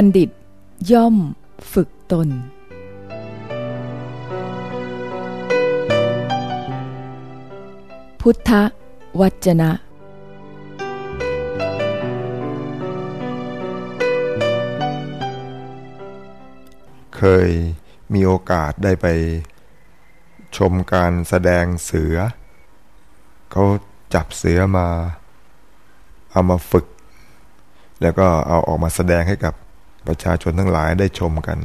บัณฑิตย่อมฝึกตน พุทธวจนะ เคยมีโอกาสได้ไปชมการแสดงเสือ เขาจับเสือมา เอามาฝึก แล้วก็เอาออกมาแสดงให้กับ ประชาชนทั้งหลายได้ชมกัน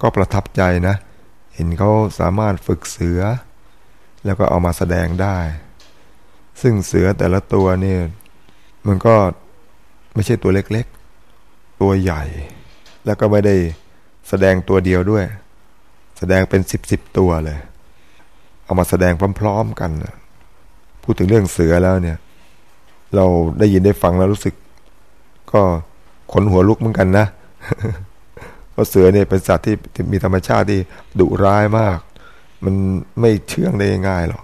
ก็ประทับใจนะ เห็นเขาสามารถฝึกเสือ แล้วก็เอามาแสดงได้ ซึ่งเสือแต่ละตัวเนี่ยมันก็ไม่ใช่ตัวเล็กๆ ตัวใหญ่ แล้วก็ไม่ได้แสดงตัวเดียวด้วย แสดงเป็นสิบสิบตัวเลย เอามาแสดงพร้อม ๆ กัน พูดถึงเรื่องเสือแล้วเนี่ย เราได้ยินได้ฟังแล้วรู้สึกก็ ขนหัวลุกเหมือนกันนะเพราะเสือเนี่ยเป็นสัตว์ที่มีธรรมชาติที่ดุร้ายมาก มันไม่เชื่องได้ง่ายหรอก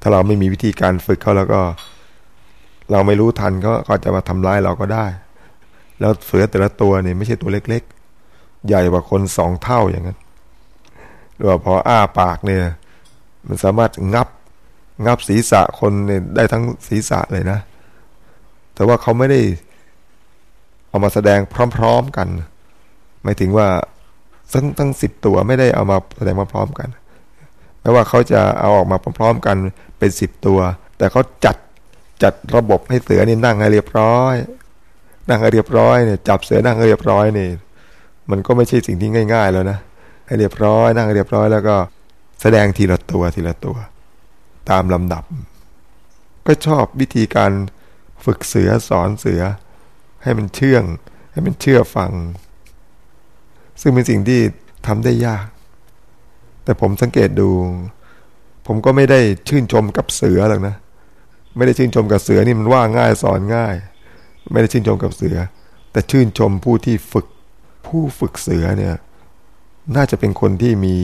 ถ้าเราไม่มีวิธีการฝึกเขาแล้วก็ เราไม่รู้ทันก็ก็จะมาทำร้ายเราก็ได้ แล้วเสือแต่ละตัวเนี่ยไม่ใช่ตัวเล็ก ๆ ใหญ่กว่าคนสองเท่าอย่างนั้นหรือว่าพออ้าปากเนี่ย มันสามารถงับงับศีรษะคนเนี่ยได้ทั้งศีรษะเลยนะ แต่ว่าเขาไม่ได้ เอามาแสดงพร้อม ๆกัน หมายถึงว่าทั้งทั้งสิบตัวไม่ได้เอามาแสดงพร้อมๆกันแม้ว่าเขาจะเอาออกมาพร้อมๆกันเป็นสิบตัว แต่เขาจัดจัดระบบให้เสือนี่นั่งให้เรียบร้อย นั่งให้เรียบร้อยเนี่ยจับเสือนั่งให้เรียบร้อยนี่ มันก็ไม่ใช่สิ่งที่ง่าย ๆ แล้วนะให้เรียบร้อย นั่งให้เรียบร้อยแล้วก็แสดงทีละตัวทีละตัว ตามลำดับ ก็ชอบวิธีการฝึกเสือสอนเสือ ให้มันเชื่อง ให้มันเชื่อฟัง ซึ่งเป็นสิ่งที่ทำได้ยาก แต่ผมสังเกตดู ผมก็ไม่ได้ชื่นชมกับเสือหรอกนะ ไม่ได้ชื่นชมกับเสือนี่มันว่าง่ายสอนง่าย ไม่ได้ชื่นชมกับเสือ แต่ชื่นชมผู้ที่ฝึก ผู้ฝึกเสือเนี่ย น่าจะเป็นคนที่มี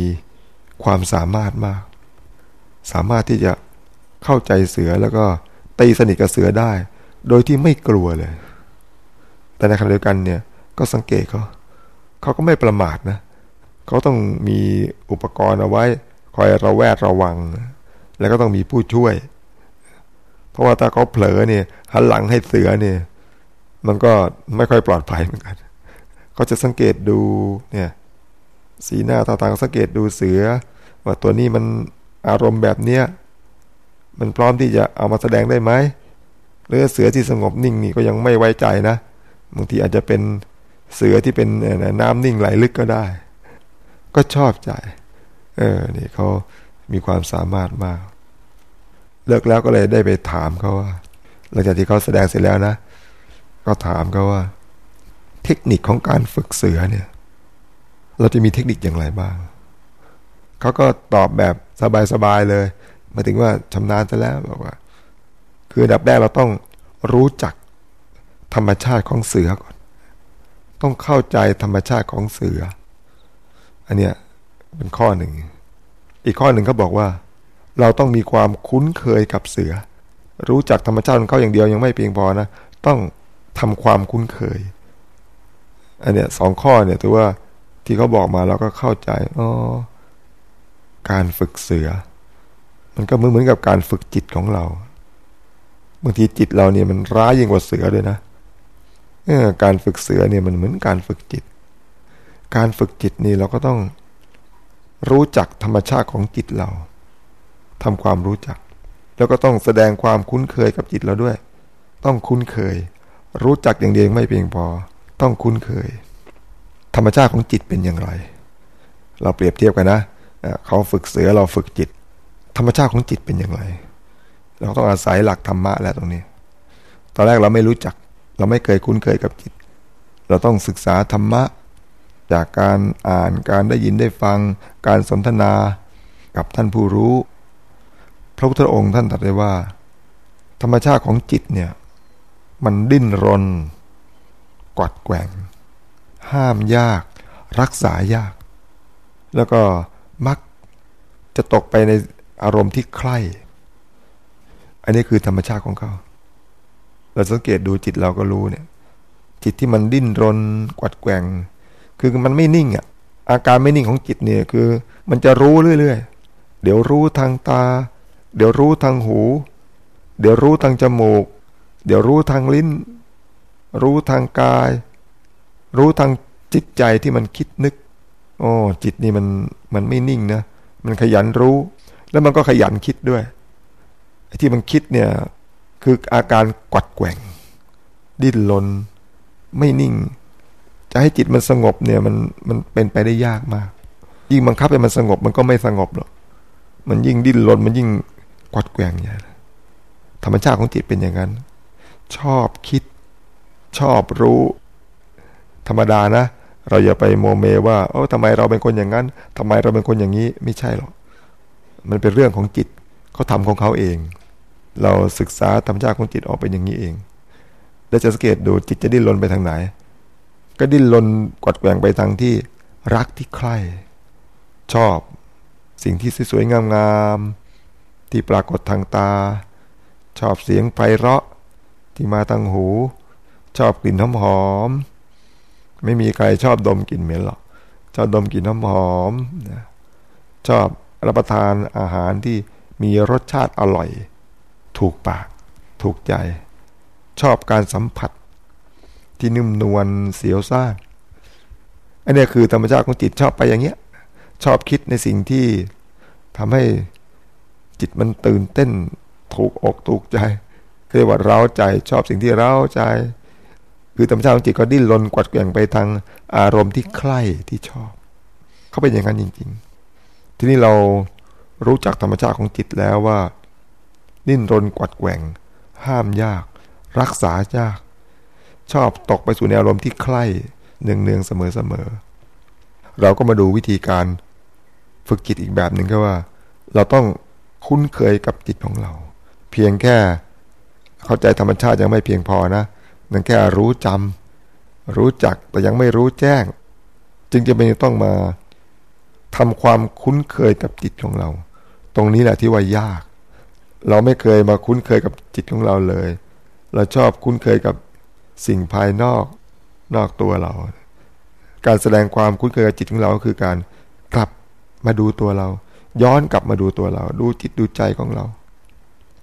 ความสามารถมาก สามารถที่จะเข้าใจเสือแล้วก็ตีสนิทกับเสือได้ โดยที่ไม่กลัวเลย แต่ในขณะเดียวกันเนี่ยก็สังเกตเขาเขาก็ไม่ประมาทนะเขาต้องมีอุปกรณ์เอาไว้ คอยระแวดระวัง แล้วก็ต้องมีผู้ช่วย เพราะว่าถ้าเขาเผลอเนี่ยหันหลังให้เสือเนี่ย มันก็ไม่ค่อยปลอดภัยเหมือนกันเขาจะสังเกตดูเนี่ย สีหน้าตาทางสังเกตดูเสือ ว่าตัวนี้มันอารมณ์แบบเนี้ยมันพร้อมที่จะเอามาแสดงได้ไหมหรือเสือที่สงบนิ่งนี่ก็ยังไม่ไว้ใจนะ บางทีอาจจะเป็นเสือที่เป็นน้ำนิ่งไหลลึกก็ได้ ก็ชอบใจ เออ นี่เขามีความสามารถมาก เลิกแล้วก็เลยได้ไปถามเขาว่า หลังจากที่เขาแสดงเสร็จแล้วนะ ก็ถามเขาว่า เทคนิคของการฝึกเสือเนี่ย เราจะมีเทคนิคอย่างไรบ้าง เขาก็ตอบแบบสบายๆเลยหมายถึงว่าชำนาญซะแล้วบอกว่า คือดับแรกเราต้องรู้จัก ธรรมชาติของเสือก่อน ต้องเข้าใจธรรมชาติของเสือ อันเนี้ยเป็นข้อหนึ่ง อีกข้อหนึ่งเขาบอกว่า เราต้องมีความคุ้นเคยกับเสือ รู้จักธรรมชาติของเขาอย่างเดียวยังไม่เพียงพอนะต้องทำความคุ้นเคย อันเนี้ยสองข้อเนี่ยถือว่าที่เขาบอกมาเราก็เข้าใจอ๋อการฝึกเสือ มันก็เหมือนเหมือนกับการฝึกจิตของเราบางทีจิตเราเนี่ยมันร้ายยิ่งกว่าเสือด้วยนะ การฝึกเสือเนี่ยมันเหมือนการฝึกจิต การฝึกจิตนี่เราก็ต้องรู้จักธรรมชาติของจิตเราทำความรู้จัก แล้วก็ต้องแสดงความคุ้นเคยกับจิตเราด้วย ต้องคุ้นเคย รู้จักอย่างเดียวไม่เพียงพอ ต้องคุ้นเคย ธรรมชาติของจิตเป็นอย่างไร เราเปรียบเทียบกันนะเขาฝึกเสือเราฝึกจิต ธรรมชาติของจิตเป็นอย่างไร เราต้องอาศัยหลักธรรมะแล้วตรงนี้ ตอนแรกเราไม่รู้จัก เราไม่เคยคุ้นเคยกับจิต เราต้องศึกษาธรรมะ จากการอ่านการได้ยินได้ฟัง การสนทนากับท่านผู้รู้ พระพุทธองค์ท่านตรัสไว้ว่า ธรรมชาติของจิตเนี่ย มันดิ้นรน กวัดแกว่ง ห้ามยาก รักษายาก แล้วก็มักจะตกไปในอารมณ์ที่ใคร่ อันนี้คือธรรมชาติของเขา เราสังเกตดูจิตเราก็รู้เนี่ย จิตที่มันดิ้นรนกวัดแกว่ง คือมันไม่นิ่งอะ อาการไม่นิ่งของจิตเนี่ยคือ มันจะรู้เรื่อยๆ เดี๋ยวรู้ทางตา เดี๋ยวรู้ทางหู เดี๋ยวรู้ทางจมูก เดี๋ยวรู้ทางลิ้น รู้ทางกาย รู้ทางจิตใจที่มันคิดนึกโอ้จิตนี่มันมันไม่นิ่งนะมันขยันรู้ แล้วมันก็ขยันคิดด้วยไอ้ที่มันคิดเนี่ย คืออาการกัดแกว่ง ดิ้นรนไม่นิ่ง จะให้จิตมันสงบเนี่ยมันมันเป็นไปได้ยากมาก ยิ่งบังคับให้มันสงบมันก็ไม่สงบหรอกมันยิ่งดิ้นรนมันยิ่งกัดแกว่งอย่างธรรมชาติของจิตเป็นอย่างนั้น ชอบคิด ชอบรู้ ธรรมดานะ เราอย่าไปโมเมว่าโอ้ทำไมเราเป็นคนอย่างนั้นทำไมเราเป็นคนอย่างนี้ไม่ใช่หรอกมันเป็นเรื่องของจิตเขาทำของเขาเอง เราศึกษาธรรมชาติของจิตออกเป็นอย่างนี้เองแล้วจะสังเกตดูจิตจะดิ้นรนไปทางไหน ก็ดิ้นรนกดแกว่งไปทางที่รักที่ใคร่ชอบ สิ่งที่สวยๆงามๆที่ปรากฏทางตา ชอบเสียงไพเราะที่มาทางหู ชอบกลิ่นหอมๆไม่มีใครชอบดมกลิ่นเหม็นหรอกชอบดมกลิ่นน้ำหอมนะชอบรับประทานอาหารที่มีรสชาติอร่อย ถูกปาก ถูกใจ ชอบการสัมผัส ที่นุ่มนวลเสียวซ่านอันนี้คือธรรมชาติของจิตชอบไปอย่างเงี้ย ชอบคิดในสิ่งที่ทำให้จิตมันตื่นเต้น ถูกอกถูกใจเรียกว่าเร้าใจชอบสิ่งที่เร้าใจ คือธรรมชาติของจิตก็ดิ้นรนกวัดแกว่งไปทางอารมณ์ที่ใคร่ที่ชอบ เขาเป็นอย่างนั้นจริง ๆ ทีนี้เรารู้จักธรรมชาติของจิตแล้วว่า ดิ้นรนกวัดแกว่ง ห้ามยาก รักษายาก ชอบตกไปสู่ในอารมณ์ที่ใคร่เนืองๆเสมอๆเราก็มาดูวิธีการฝึกจิตอีกแบบหนึ่งก็ว่า เราต้องคุ้นเคยกับจิตของเรา เพียงแค่เข้าใจธรรมชาติยังไม่เพียงพอนะนั่นแค่รู้จำรู้จักแต่ยังไม่รู้แจ้ง จึงจะเป็นต้องมาทำความคุ้นเคยกับจิตของเรา ตรงนี้แหละที่ว่ายาก เราไม่เคยมาคุ้นเคยกับจิตของเราเลย เราชอบคุ้นเคยกับสิ่งภายนอกนอกตัวเรา การแสดงความคุ้นเคยกับจิตของเราก็คือการกลับมาดูตัวเรา ย้อนกลับมาดูตัวเรา ดูจิตดูใจของเรา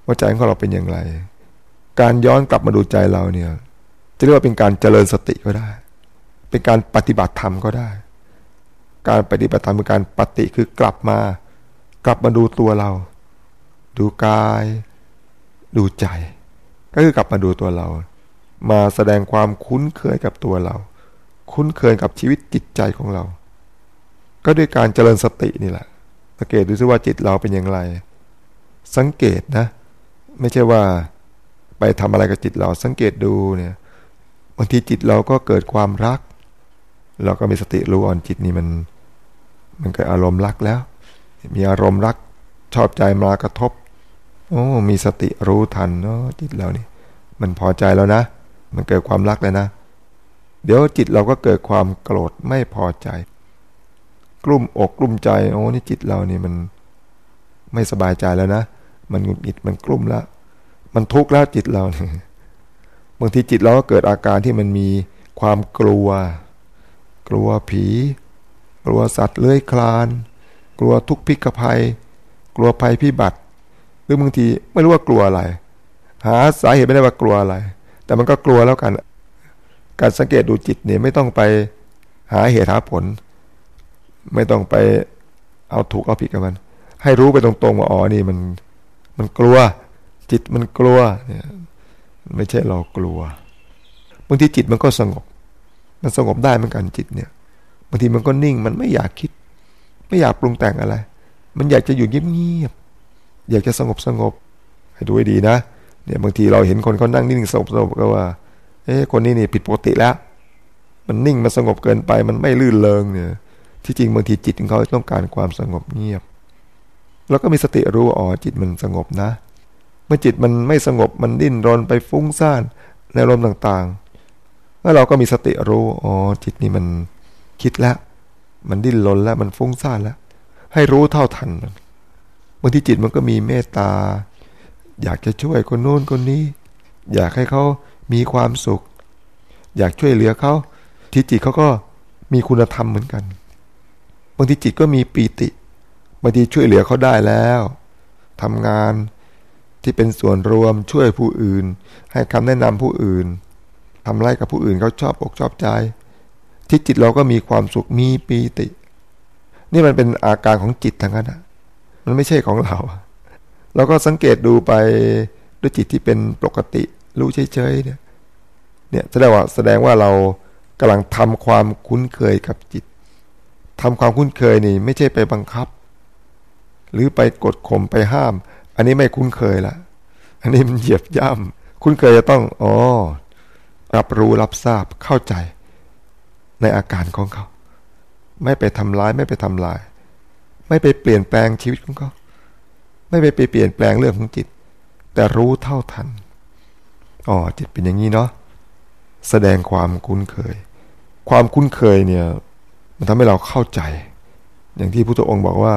ว่าใจของเราเป็นอย่างไร การย้อนกลับมาดูใจเราเนี่ย จะเรียกว่าเป็นการเจริญสติก็ได้ เป็นการปฏิบัติธรรมก็ได้ การปฏิบัติธรรมเป็นการปฏิคือกลับมา กลับมาดูตัวเรา ดูกาย ดูใจ ก็คือกลับมาดูตัวเรา มาแสดงความคุ้นเคยกับตัวเรา คุ้นเคยกับชีวิตจิตใจของเรา ก็ด้วยการเจริญสตินี่แหละ สังเกตดูซิว่าจิตเราเป็นอย่างไร สังเกตนะ ไม่ใช่ว่า ไปทำอะไรกับจิตเรา สังเกตดูเนี่ยบางทีจิตเราก็เกิดความรัก เราก็มีสติรู้อ่อนจิตนี่มัน มันเกิดอารมณ์รักแล้ว มีอารมณ์รักชอบใจมากระทบ โอ้มีสติรู้ทันเนาะจิตเรานี่ มันพอใจแล้วนะ มันเกิดความรักแล้วนะ เดี๋ยวจิตเราก็เกิดความโกรธไม่พอใจ กลุ่มอกกลุ่มใจโอ้นี่จิตเรานี่มันไม่สบายใจแล้วนะ มันหงุดหงิดมันกลุ่มแล้ว มันทุกข์แล้วจิตเราเนี่ยบางทีจิตเราก็เกิดอาการที่มันมีความกลัว กลัวผี กลัวสัตว์เลื้อยคลาน กลัวทุกข์พิกภัย กลัวภัยพิบัติ หรือบางทีไม่รู้ว่ากลัวอะไร หาสาเหตุไม่ได้ว่ากลัวอะไร แต่มันก็กลัวแล้วกัน การสังเกตดูจิตเนี่ยไม่ต้องไปหาเหตุหาผล ไม่ต้องไปเอาถูกเอาผิดกับมัน ให้รู้ไปตรงๆว่าอ๋อนี่มันมันกลัว จิตมันกลัวเนี่ยไม่ใช่เรากลัวบางทีจิตมันก็สงบ มันสงบได้เหมือนกันจิตเนี่ยบางทีมันก็นิ่งมันไม่อยากคิด ไม่อยากปรุงแต่งอะไร มันอยากจะอยู่เงียบ อยากจะสงบสงบให้ดูให้ดีนะเนี่ยบางทีเราเห็นคนเขานั่งนิ่งสงบสงบก็ว่า เอ๊ะคนนี้นี่ผิดปกติแล้ว มันนิ่งมันสงบเกินไป มันไม่ลื่นเลงเนี่ย ที่จริงบางทีจิตของเขาต้องการความสงบเงียบ แล้วก็มีสติรู้อ๋อจิตมันสงบนะ เมื่อจิตมันไม่สงบมันดิ้นรนไปฟุ้งซ่านในลมต่างๆ แล้วเราก็มีสติรู้อ๋อจิตนี้มันคิดแล้ว มันดิ้นรนแล้วมันฟุ้งซ่านแล้ว ให้รู้เท่าทันมัน บางทีจิตมันก็มีเมตตา อยากจะช่วยคนโน้นคนนี้ อยากให้เขามีความสุข อยากช่วยเหลือเขาที่จิตเขาก็มีคุณธรรมเหมือนกัน บางทีจิตก็มีปีติบางทีช่วยเหลือเขาได้แล้วทำงานที่เป็นส่วนรวมช่วยผู้อื่น ให้คำแนะนำผู้อื่นทำไรกับผู้อื่นเขาชอบอกชอบใจ ที่จิตเราก็มีความสุขมีปีติ นี่มันเป็นอาการของจิตทั้งนั้น มันไม่ใช่ของเรา เราก็สังเกตดูไปด้วยจิตที่เป็นปกติ รู้เฉยๆเนี่ยเนี่ยแสดงว่าแสดงว่าเรากำลังทำความคุ้นเคยกับจิตทำความคุ้นเคยนี่ ไม่ใช่ไปบังคับ หรือไปกดข่มไปห้าม อันนี้ไม่คุ้นเคยละอันนี้มันเหยียบย่ำคุ้นเคยจะต้องอ๋อรับรู้รับทราบเข้าใจ ในอาการของเขา ไม่ไปทำร้ายไม่ไปทำลาย ไม่ไปเปลี่ยนแปลงชีวิตของเขาไม่ไปเปลี่ยนแปลงเรื่องของจิต แต่รู้เท่าทันอ๋อจิตเป็นอย่างนี้เนาะแสดงความคุ้นเคย ความคุ้นเคยเนี่ย มันทำให้เราเข้าใจ อย่างที่พุทธองค์บอกว่า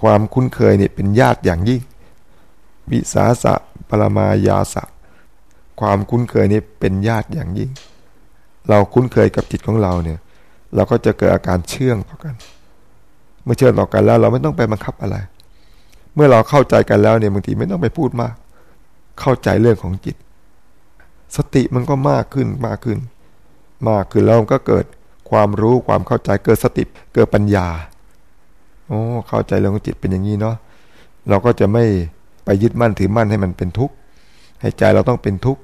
ความคุ้นเคยเนี่ยเป็นญาติอย่างยิ่ง วิสาสะปรมายาสะ ความคุ้นเคยนี่เป็นญาติอย่างยิ่ง เราคุ้นเคยกับจิตของเราเนี่ย เราก็จะเกิดอาการเชื่องต่อกัน เมื่อเชื่อต่อกันแล้ว เราไม่ต้องไปบังคับอะไร เมื่อเราเข้าใจกันแล้วเนี่ยบางทีไม่ต้องไปพูดมาก เข้าใจเรื่องของจิต สติมันก็มากขึ้นมากขึ้น มากขึ้นแล้วมันก็เกิดความรู้ความเข้าใจเกิดสติเกิดปัญญาโอ้เข้าใจเรื่องของจิตเป็นอย่างนี้เนาะเราก็จะไม่ไปยึดมั่นถือมั่นให้มันเป็นทุกข์ให้ใจเราต้องเป็นทุกข์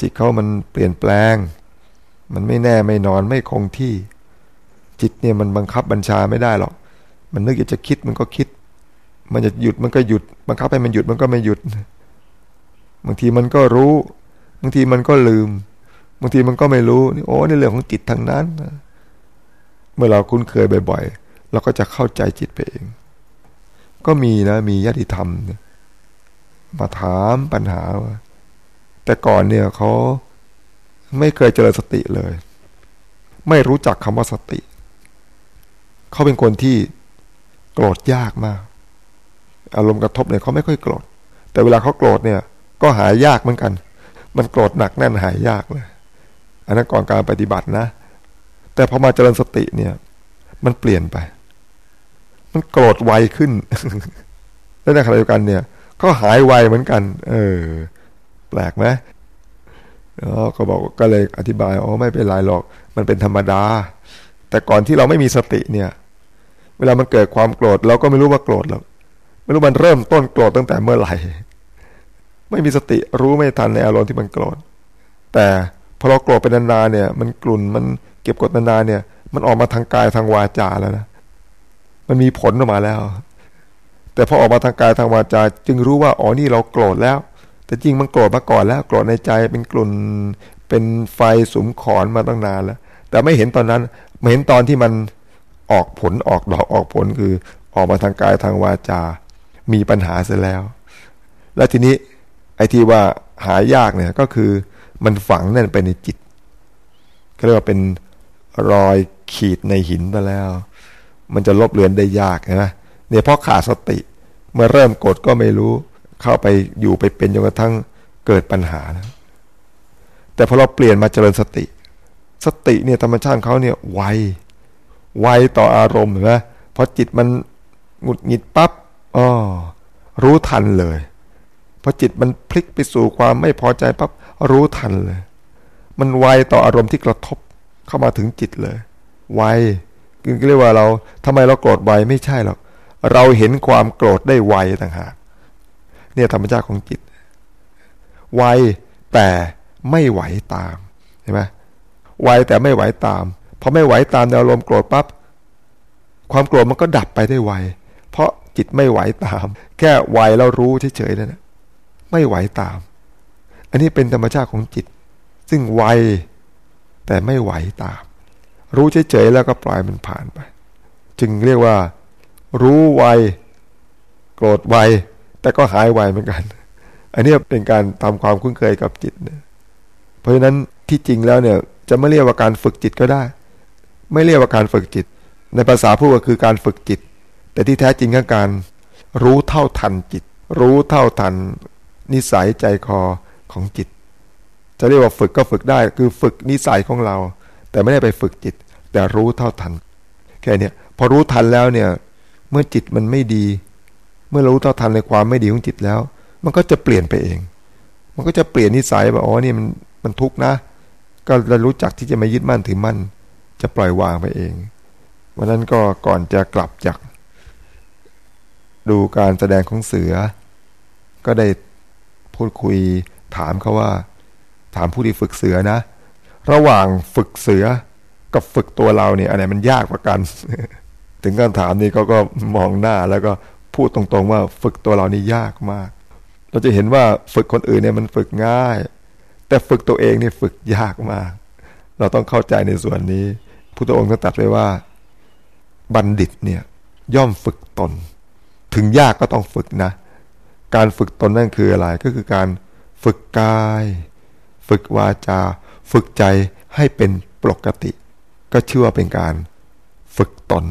จิตเขามันเปลี่ยนแปลง มันไม่แน่ไม่นอนไม่คงที่ จิตเนี่ยมันบังคับบัญชาไม่ได้หรอก มันนึกอยากจะคิดมันก็คิด มันจะหยุดมันก็หยุดบังคับให้มันหยุดมันก็ไม่หยุด บางทีมันก็รู้ บางทีมันก็ลืม บางทีมันก็ไม่รู้นี่โอ้ในเรื่องของจิตทางนั้น เมื่อเราคุ้นเคยบ่อยๆเราก็จะเข้าใจจิตไปเอง ก็มีนะ มีญาติธรรม มาถามปัญหาว่าแต่ก่อนเนี่ยเขาไม่เคยเจริญสติเลย ไม่รู้จักคำว่าสติ เขาเป็นคนที่ โกรธยากมาก อารมณ์กระทบเนี่ยเขาไม่ค่อยโกรธ แต่เวลาเขาโกรธเนี่ย ก็หายยากเหมือนกัน มันโกรธหนักแน่นหายยากเลย อันนั้นก่อนการปฏิบัตินะ แต่พอมาเจริญสติเนี่ย มันเปลี่ยนไป มันโกรธไวขึ้น แล้วในขณะเดียวกันเนี่ย ก็หายไวเหมือนกัน เออ แปลกไหมก็บอกก็เลยอธิบายอ๋อไม่เป็นไรหรอก มันเป็นธรรมดา แต่ก่อนที่เราไม่มีสติเนี่ย เวลามันเกิดความโกรธเราก็ไม่รู้ว่าโกรธหรอกไม่รู้มันเริ่มต้นโกรธตั้งแต่เมื่อไหร่ ไม่มีสติรู้ไม่ทันในอารมณ์ที่มันโกรธ แต่พอเราโกรธเป็นนานๆเนี่ย มันกลุ่นมันเก็บกดนานๆเนี่ย มันออกมาทางกายทางวาจาแล้วนะมันมีผลออกมาแล้ว แต่พอออกมาทางกายทางวาจา จึงรู้ว่าอ๋อนี่เราโกรธแล้ว แต่จริงมันโกรธมาก่อนแล้ว โกรธในใจเป็นกลุ่นเป็นไฟสุมขอนมาตั้งนานแล้ว แต่ไม่เห็นตอนนั้นไม่เห็นตอนที่มัน ออกผลออกดอกออกผลคือออกมาทางกายทางวาจา มีปัญหาเสร็จแล้ว แล้วทีนี้ไอ้ที่ว่าหายากเนี่ยก็คือมันฝังแน่นไปในจิตก็เรียกว่าเป็นรอยขีดในหินไปแล้ว มันจะลบเลือนได้ยากนะเนี่ยเพราะขาดสติ เมื่อเริ่มกดก็ไม่รู้ เข้าไปอยู่ไปเป็นจนกระทั่งเกิดปัญหานะแต่พอเราเปลี่ยนมาเจริญสติ สติเนี่ยธรรมชาติเขาเนี่ยไว ไวต่ออารมณ์เห็นไหมพอจิตมันหงุดหงิดปั๊บอ๋อรู้ทันเลยพอจิตมันพลิกไปสู่ความไม่พอใจปั๊บรู้ทันเลย มันไวต่ออารมณ์ที่กระทบเข้ามาถึงจิตเลย ไวคือเรียกว่าเราทำไมเราโกรธไวไม่ใช่หรอกเราเห็นความโกรธได้ไวต่างหากเนี่ยธรรมชาติของจิต ไวแต่ไม่ไหวตามเห็นไหมไวแต่ไม่ไหวตาม พอไม่ไหวตามในอารมณ์โกรธปั๊บความโกรธมันก็ดับไปได้ไว เพราะจิตไม่ไหวตาม แค่ไวแล้วรู้เฉยๆนั่นแหะไม่ไหวตาม อันนี้เป็นธรรมชาติของจิต ซึ่งไวแต่ไม่ไหวตาม รู้เฉยๆแล้วก็ปล่อยมันผ่านไป จึงเรียกว่า รู้ไวโกรธไวแต่ก็หายไวเหมือนกัน อันนี้เป็นการทำความคุ้นเคยกับจิตนเพราะฉะนั้นที่จริงแล้วเนี่ย จะไม่เรียกว่าการฝึกจิตก็ได้ ไม่เรียกว่าการฝึกจิต ในภาษาพูดก็คือการฝึกจิต แต่ที่แท้จริงก็การรู้เท่าทันจิต รู้เท่าทัน นิสัยใจคอของจิต จะเรียกว่าฝึกก็ฝึกได้ คือฝึกนิสัยของเรา แต่ไม่ได้ไปฝึกจิต แต่รู้เท่าทันแค่นี้พอรู้ทันแล้วเนี่ยเมื่อจิตมันไม่ดี เมื่อรู้เท่าทันในความไม่ดีของจิตแล้ว มันก็จะเปลี่ยนไปเอง มันก็จะเปลี่ยนนิสัยแบบอ๋อนี่มันมันทุกข์นะ ก็จะรู้จักที่จะไม่ยึดมั่นถือมั่น จะปล่อยวางไปเองวันนั้นก็ก่อนจะกลับจาก ดูการแสดงของเสือ ก็ได้พูดคุยถามเขาว่า ถามผู้ที่ฝึกเสือนะ ระหว่างฝึกเสือกับฝึกตัวเราเนี่ยอันไหนมันยากกว่ากัน ถึงการถามนี้เขาก็มองหน้าแล้วก็พูดตรงๆว่าฝึกตัวเรานี่ยากมาก เราจะเห็นว่าฝึกคนอื่นเนี่ยมันฝึกง่าย แต่ฝึกตัวเองนี่ฝึกยากมาก เราต้องเข้าใจในส่วนนี้ พุทธองค์ก็ตัดไว้ว่าบัณฑิตเนี่ยย่อมฝึกตน ถึงยากก็ต้องฝึกนะ การฝึกตนนั่นคืออะไรก็คือการฝึกกาย ฝึกวาจา ฝึกใจให้เป็นปกติ ก็เชื่อเป็นการฝึกตน